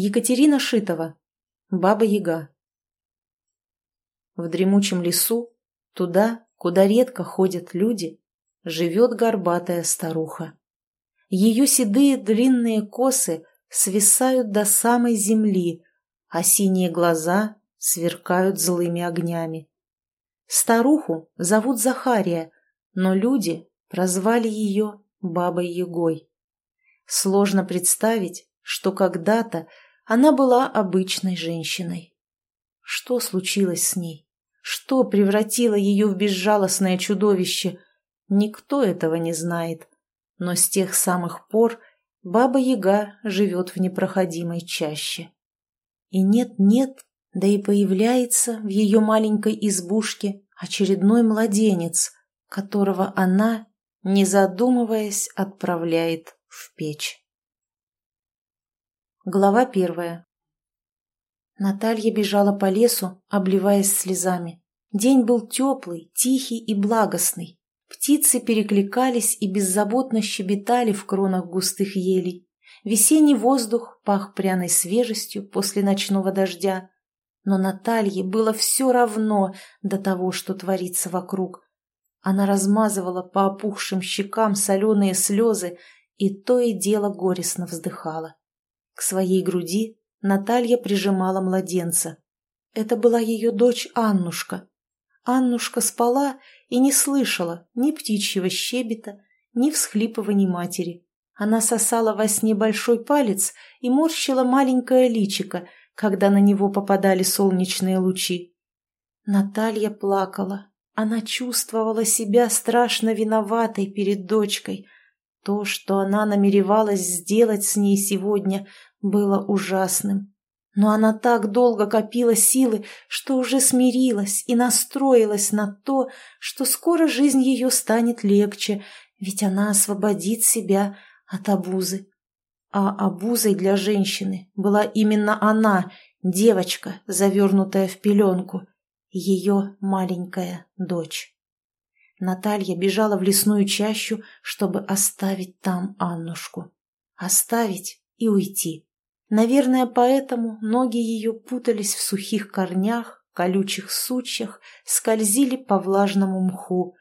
Екатерина Шитова. Баба-яга. В дремучем лесу, туда, куда редко ходят люди, живет горбатая старуха. Ее седые длинные косы свисают до самой земли, а синие глаза сверкают злыми огнями. Старуху зовут Захария, но люди прозвали ее Бабой-Ягой. Сложно представить, что когда-то она была обычной женщиной. Что случилось с ней? Что превратило ее в безжалостное чудовище? Никто этого не знает. Но с тех самых пор Баба-Яга живет в непроходимой чаще. И нет-нет, да и появляется в ее маленькой избушке очередной младенец, которого она, не задумываясь, отправляет в печь. Глава первая. Наталья бежала по лесу, обливаясь слезами. День был теплый, тихий и благостный. Птицы перекликались и беззаботно щебетали в кронах густых елей. Весенний воздух пах пряной свежестью после ночного дождя. Но Наталье было все равно до того, что творится вокруг. Она размазывала по опухшим щекам соленые слезы и то и дело горестно вздыхала. К своей груди Наталья прижимала младенца. Это была ее дочь Аннушка. Аннушка спала и не слышала ни птичьего щебета, ни всхлипываний матери. Она сосала во сне большой палец и морщила маленькое личико, когда на него попадали солнечные лучи. Наталья плакала. Она чувствовала себя страшно виноватой перед дочкой. То, что она намеревалась сделать с ней сегодня, было ужасным. Но она так долго копила силы, что уже смирилась и настроилась на то, что скоро жизнь ее станет легче, ведь она освободит себя от обузы. А обузой для женщины была именно она, девочка, завернутая в пеленку, ее маленькая дочь. Наталья бежала в лесную чащу, чтобы оставить там Аннушку. Оставить и уйти. Наверное, поэтому ноги ее путались в сухих корнях, колючих сучьях, скользили по влажному мху.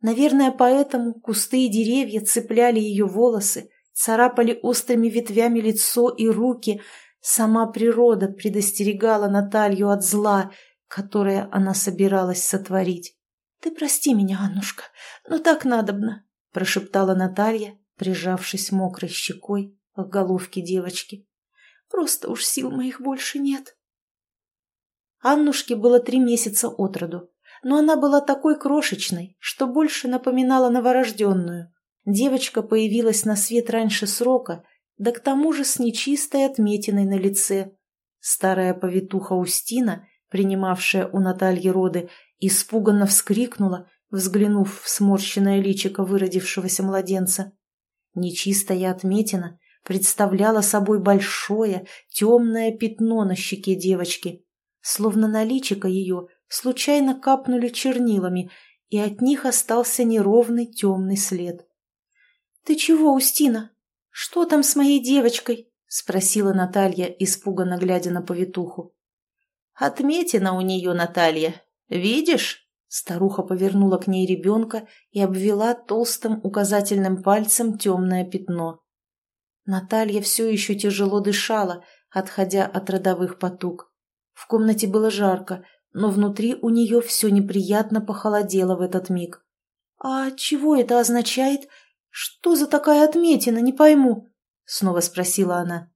Наверное, поэтому кусты и деревья цепляли ее волосы, царапали острыми ветвями лицо и руки. Сама природа предостерегала Наталью от зла, которое она собиралась сотворить. «Ты прости меня, Аннушка, но так надобно», — прошептала Наталья, прижавшись мокрой щекой к головке девочки. Просто уж сил моих больше нет. Аннушке было три месяца от роду, но она была такой крошечной, что больше напоминала новорожденную. Девочка появилась на свет раньше срока, да к тому же с нечистой отметиной на лице. Старая повитуха Устина, принимавшая у Натальи роды, испуганно вскрикнула, взглянув в сморщенное личико выродившегося младенца. Нечистая отметина представляла собой большое темное пятно на щеке девочки, словно на личико ее случайно капнули чернилами, и от них остался неровный темный след. «Ты чего, Устина? Что там с моей девочкой?» — спросила Наталья, испуганно глядя на повитуху. «Отметина у нее, Наталья. Видишь?» Старуха повернула к ней ребенка и обвела толстым указательным пальцем темное пятно. Наталья все еще тяжело дышала, отходя от родовых потуг. В комнате было жарко, но внутри у нее все неприятно похолодело в этот миг. «А чего это означает? Что за такая отметина, не пойму?» — снова спросила она.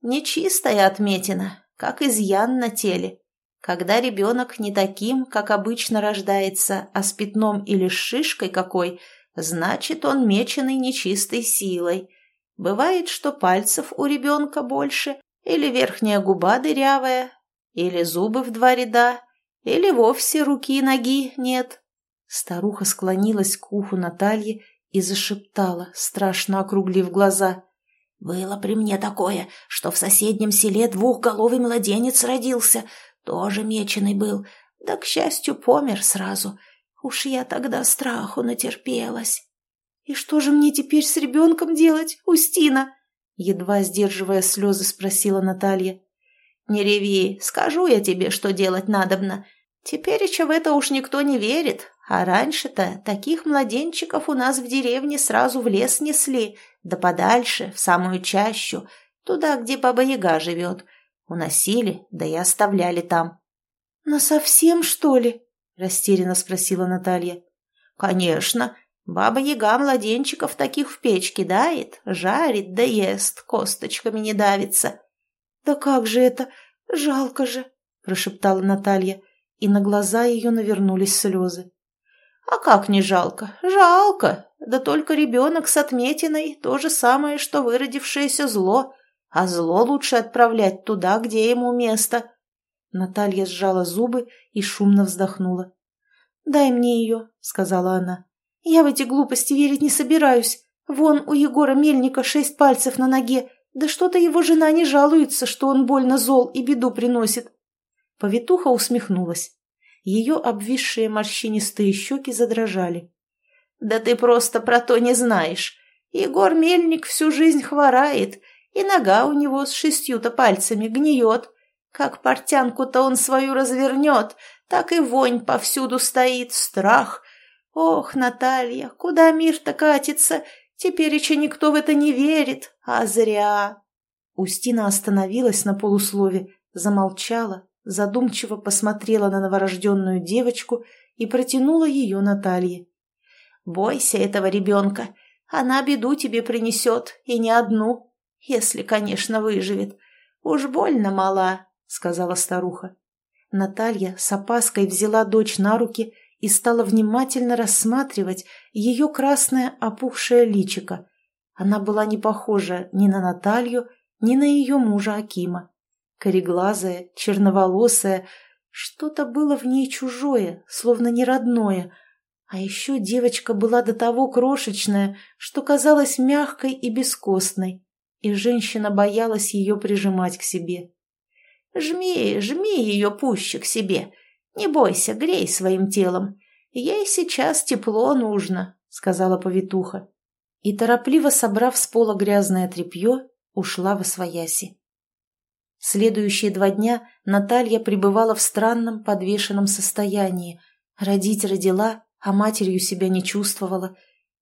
«Нечистая отметина, как изъян на теле. Когда ребенок не таким, как обычно рождается, а с пятном или с шишкой какой, значит, он меченый нечистой силой» Бывает, что пальцев у ребенка больше, или верхняя губа дырявая, или зубы в два ряда, или вовсе руки и ноги нет. Старуха склонилась к уху Натальи и зашептала, страшно округлив глаза. «Было при мне такое, что в соседнем селе двухголовый младенец родился, тоже меченый был, да, к счастью, помер сразу. Уж я тогда страху натерпелась». «И что же мне теперь с ребенком делать, Устина?» Едва сдерживая слезы, спросила Наталья. «Не реви, скажу я тебе, что делать надобно. Теперь еще в это уж никто не верит, а раньше-то таких младенчиков у нас в деревне сразу в лес несли, да подальше, в самую чащу, туда, где Баба-Яга живет. Уносили, да и оставляли там». «Насовсем, что ли?» – растерянно спросила Наталья. «Конечно. Баба-яга младенчиков таких в печь кидает, жарит да ест, косточками не давится». «Да как же это? Жалко же!» – прошептала Наталья, и на глаза ее навернулись слезы. «А как не жалко? Жалко! Да только ребенок с отметиной – то же самое, что выродившееся зло, а зло лучше отправлять туда, где ему место». Наталья сжала зубы и шумно вздохнула. «Дай мне ее», — сказала она. «Я в эти глупости верить не собираюсь. Вон у Егора Мельника шесть пальцев на ноге. Да что-то его жена не жалуется, что он больно зол и беду приносит». Повитуха усмехнулась. Ее обвисшие морщинистые щеки задрожали. «Да ты просто про то не знаешь. Егор Мельник всю жизнь хворает, и нога у него с шестью-то пальцами гниет. Как портянку-то он свою развернет, так и вонь повсюду стоит, страх. Ох, Наталья, куда мир-то катится? Теперь еще никто в это не верит, а зря. Устина остановилась на полуслове, замолчала, задумчиво посмотрела на новорожденную девочку и протянула ее Наталье. «Бойся этого ребенка, она беду тебе принесет, и не одну, если, конечно, выживет. Уж больно мала», — сказала старуха. Наталья с опаской взяла дочь на руки и стала внимательно рассматривать ее красное опухшее личико. Она была не похожа ни на Наталью, ни на ее мужа Акима. Кореглазая, черноволосая, что-то было в ней чужое, словно не родное. А еще девочка была до того крошечная, что казалась мягкой и бескостной, и женщина боялась ее прижимать к себе. Жми, жми ее пуще к себе. Не бойся, грей своим телом. Ей сейчас тепло нужно, — сказала повитуха. И, торопливо собрав с пола грязное тряпье, ушла во свояси. Следующие два дня Наталья пребывала в странном подвешенном состоянии. Родить родила, а матерью себя не чувствовала.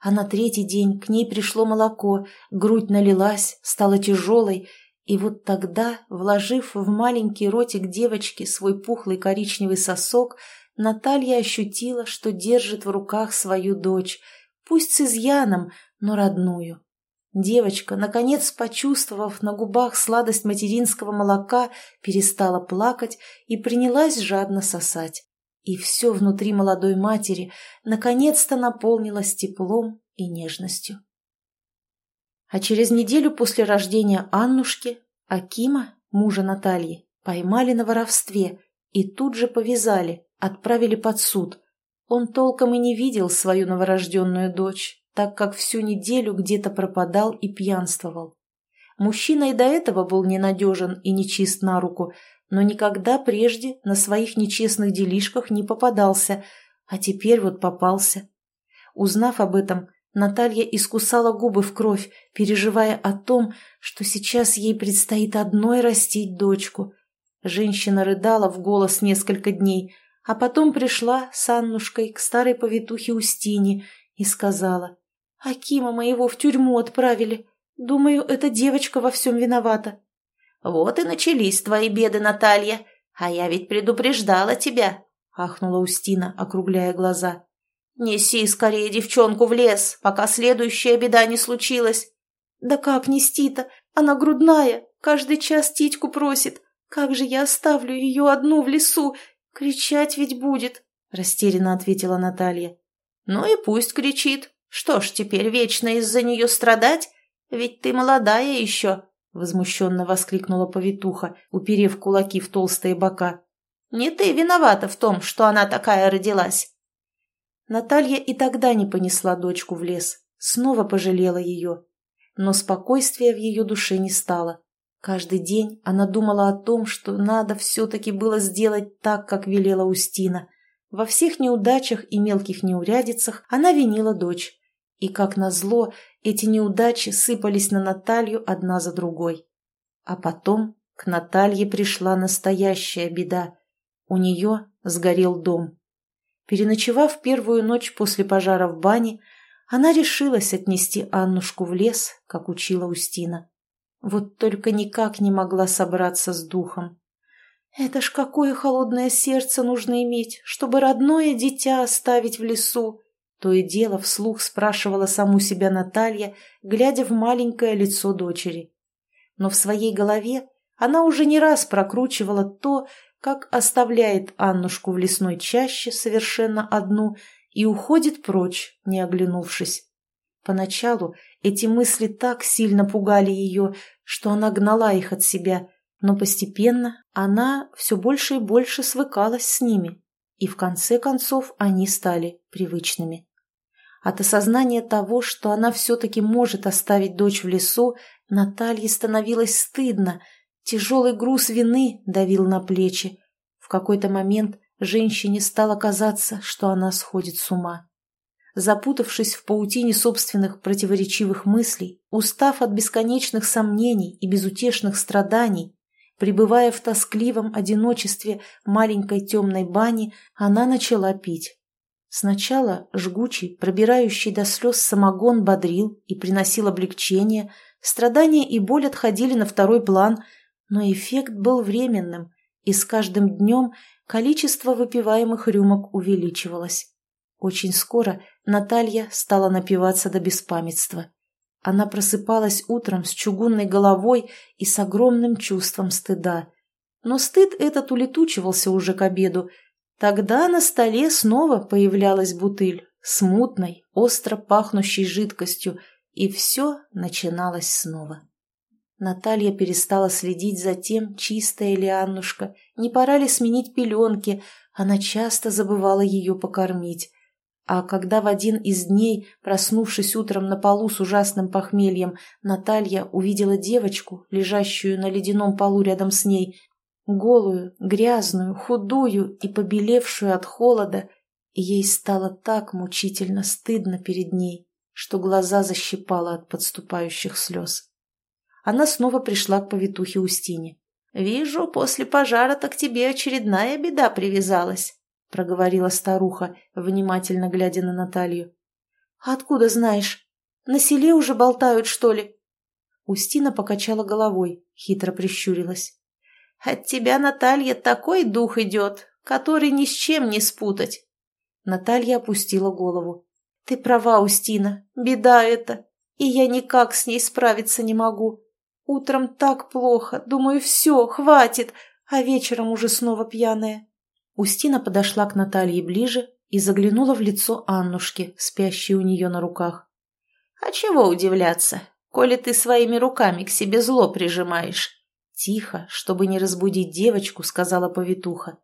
А на третий день к ней пришло молоко, грудь налилась, стала тяжелой, и вот тогда, вложив в маленький ротик девочки свой пухлый коричневый сосок, Наталья ощутила, что держит в руках свою дочь, пусть с изъяном, но родную. Девочка, наконец почувствовав на губах сладость материнского молока, перестала плакать и принялась жадно сосать. И все внутри молодой матери наконец-то наполнилось теплом и нежностью. А через неделю после рождения Аннушки Акима, мужа Натальи, поймали на воровстве и тут же повязали, отправили под суд. Он толком и не видел свою новорожденную дочь, так как всю неделю где-то пропадал и пьянствовал. Мужчина и до этого был ненадежен и нечист на руку, но никогда прежде на своих нечестных делишках не попадался, а теперь вот попался. Узнав об этом, Наталья искусала губы в кровь, переживая о том, что сейчас ей предстоит одной растить дочку. Женщина рыдала в голос несколько дней, а потом пришла с Аннушкой к старой повитухе Устине и сказала, «Акима моего в тюрьму отправили. Думаю, эта девочка во всем виновата». «Вот и начались твои беды, Наталья, а я ведь предупреждала тебя», — ахнула Устина, округляя глаза. «Неси скорее девчонку в лес, пока следующая беда не случилась». «Да как нести-то? Она грудная, каждый час титьку просит. Как же я оставлю ее одну в лесу? Кричать ведь будет», — растерянно ответила Наталья. «Ну и пусть кричит. Что ж, теперь вечно из-за нее страдать? Ведь ты молодая еще», — возмущенно воскликнула повитуха, уперев кулаки в толстые бока. «Не ты виновата в том, что она такая родилась. Наталья и тогда не понесла дочку в лес, снова пожалела ее. Но спокойствия в ее душе не стало. Каждый день она думала о том, что надо все-таки было сделать так, как велела Устина. Во всех неудачах и мелких неурядицах она винила дочь. И, как назло, эти неудачи сыпались на Наталью одна за другой. А потом к Наталье пришла настоящая беда. У нее сгорел дом. Переночевав первую ночь после пожара в бане, она решилась отнести Аннушку в лес, как учила Устина. Вот только никак не могла собраться с духом. Это ж какое холодное сердце нужно иметь, чтобы родное дитя оставить в лесу. То и дело вслух спрашивала саму себя Наталья, глядя в маленькое лицо дочери. Но в своей голове она уже не раз прокручивала то, как оставляет Аннушку в лесной чаще совершенно одну и уходит прочь, не оглянувшись. Поначалу эти мысли так сильно пугали ее, что она гнала их от себя, но постепенно она все больше и больше свыкалась с ними, и в конце концов они стали привычными. От осознания того, что она все-таки может оставить дочь в лесу, Наталье становилось стыдно, тяжелый груз вины давил на плечи. В какой-то момент женщине стало казаться, что она сходит с ума. Запутавшись в паутине собственных противоречивых мыслей, устав от бесконечных сомнений и безутешных страданий, пребывая в тоскливом одиночестве маленькой темной бани, она начала пить. Сначала жгучий, пробирающий до слез самогон бодрил и приносил облегчение, страдания и боль отходили на второй план, но эффект был временным, и с каждым днем количество выпиваемых рюмок увеличивалось. Очень скоро Наталья стала напиваться до беспамятства. Она просыпалась утром с чугунной головой и с огромным чувством стыда. Но стыд этот улетучивался уже к обеду, Тогда на столе снова появлялась бутыль с мутной, остро пахнущей жидкостью, и все начиналось снова. Наталья перестала следить за тем, чистая ли Аннушка, не пора ли сменить пеленки, она часто забывала ее покормить. А когда в один из дней, проснувшись утром на полу с ужасным похмельем, Наталья увидела девочку, лежащую на ледяном полу рядом с ней, голую, грязную, худую и побелевшую от холода, ей стало так мучительно стыдно перед ней, что глаза защипало от подступающих слез. Она снова пришла к повитухе Устине. «Вижу, после пожара-то к тебе очередная беда привязалась», — проговорила старуха, внимательно глядя на Наталью. «Откуда знаешь? На селе уже болтают, что ли?» Устина покачала головой, хитро прищурилась. От тебя, Наталья, такой дух идет, который ни с чем не спутать. Наталья опустила голову. Ты права, Устина, беда это, и я никак с ней справиться не могу. Утром так плохо, думаю, все, хватит, а вечером уже снова пьяная. Устина подошла к Наталье ближе и заглянула в лицо Аннушки, спящей у нее на руках. «А чего удивляться, коли ты своими руками к себе зло прижимаешь? Тихо, чтобы не разбудить девочку, сказала повитуха.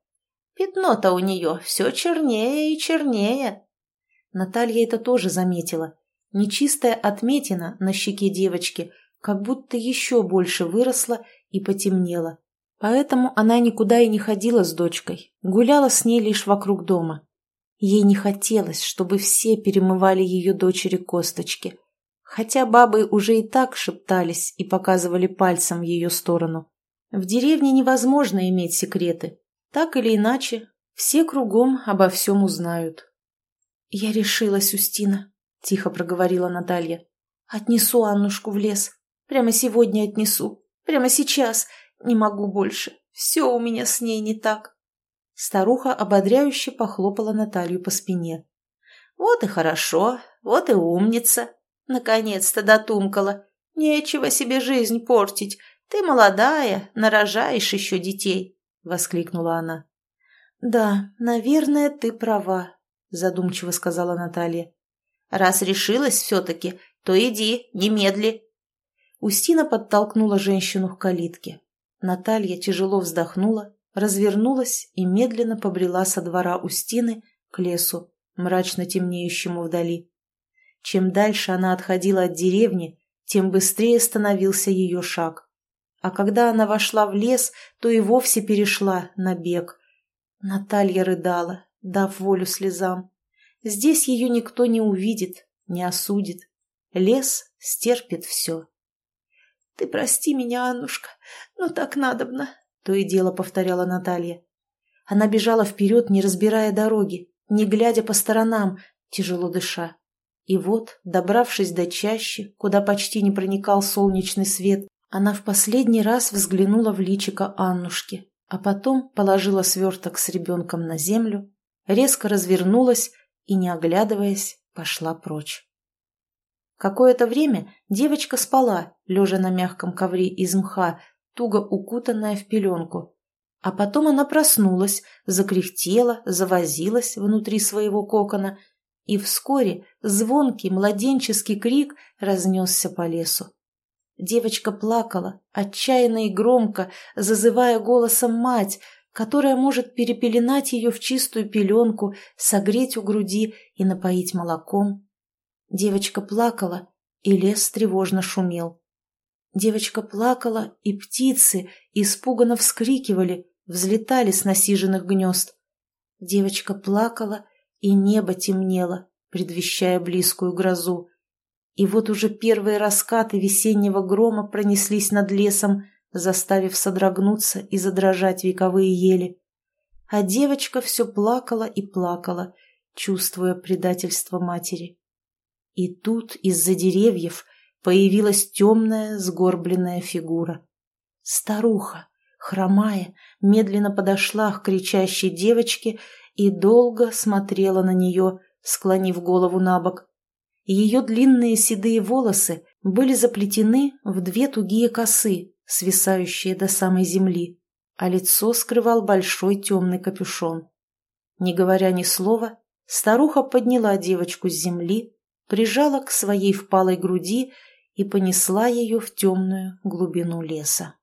Пятно-то у нее все чернее и чернее. Наталья это тоже заметила. Нечистая отметина на щеке девочки как будто еще больше выросла и потемнела. Поэтому она никуда и не ходила с дочкой, гуляла с ней лишь вокруг дома. Ей не хотелось, чтобы все перемывали ее дочери косточки хотя бабы уже и так шептались и показывали пальцем в ее сторону. В деревне невозможно иметь секреты. Так или иначе, все кругом обо всем узнают. «Я решилась, Устина», — тихо проговорила Наталья. «Отнесу Аннушку в лес. Прямо сегодня отнесу. Прямо сейчас. Не могу больше. Все у меня с ней не так». Старуха ободряюще похлопала Наталью по спине. «Вот и хорошо, вот и умница. Наконец-то дотумкала. Нечего себе жизнь портить. Ты молодая, нарожаешь еще детей, — воскликнула она. Да, наверное, ты права, — задумчиво сказала Наталья. Раз решилась все-таки, то иди, немедли. Устина подтолкнула женщину к калитке. Наталья тяжело вздохнула, развернулась и медленно побрела со двора Устины к лесу, мрачно темнеющему вдали. Чем дальше она отходила от деревни, тем быстрее становился ее шаг. А когда она вошла в лес, то и вовсе перешла на бег. Наталья рыдала, дав волю слезам. Здесь ее никто не увидит, не осудит. Лес стерпит все. «Ты прости меня, Аннушка, но так надобно», — то и дело повторяла Наталья. Она бежала вперед, не разбирая дороги, не глядя по сторонам, тяжело дыша. И вот, добравшись до чащи, куда почти не проникал солнечный свет, она в последний раз взглянула в личико Аннушки, а потом положила сверток с ребенком на землю, резко развернулась и, не оглядываясь, пошла прочь. Какое-то время девочка спала, лежа на мягком ковре из мха, туго укутанная в пеленку. А потом она проснулась, закряхтела, завозилась внутри своего кокона, и вскоре звонкий младенческий крик разнесся по лесу. Девочка плакала, отчаянно и громко, зазывая голосом мать, которая может перепеленать ее в чистую пеленку, согреть у груди и напоить молоком. Девочка плакала, и лес тревожно шумел. Девочка плакала, и птицы испуганно вскрикивали, взлетали с насиженных гнезд. Девочка плакала, и небо темнело, предвещая близкую грозу. И вот уже первые раскаты весеннего грома пронеслись над лесом, заставив содрогнуться и задрожать вековые ели. А девочка все плакала и плакала, чувствуя предательство матери. И тут из-за деревьев появилась темная сгорбленная фигура. Старуха, хромая, медленно подошла к кричащей девочке и долго смотрела на нее, склонив голову на бок. Ее длинные седые волосы были заплетены в две тугие косы, свисающие до самой земли, а лицо скрывал большой темный капюшон. Не говоря ни слова, старуха подняла девочку с земли, прижала к своей впалой груди и понесла ее в темную глубину леса.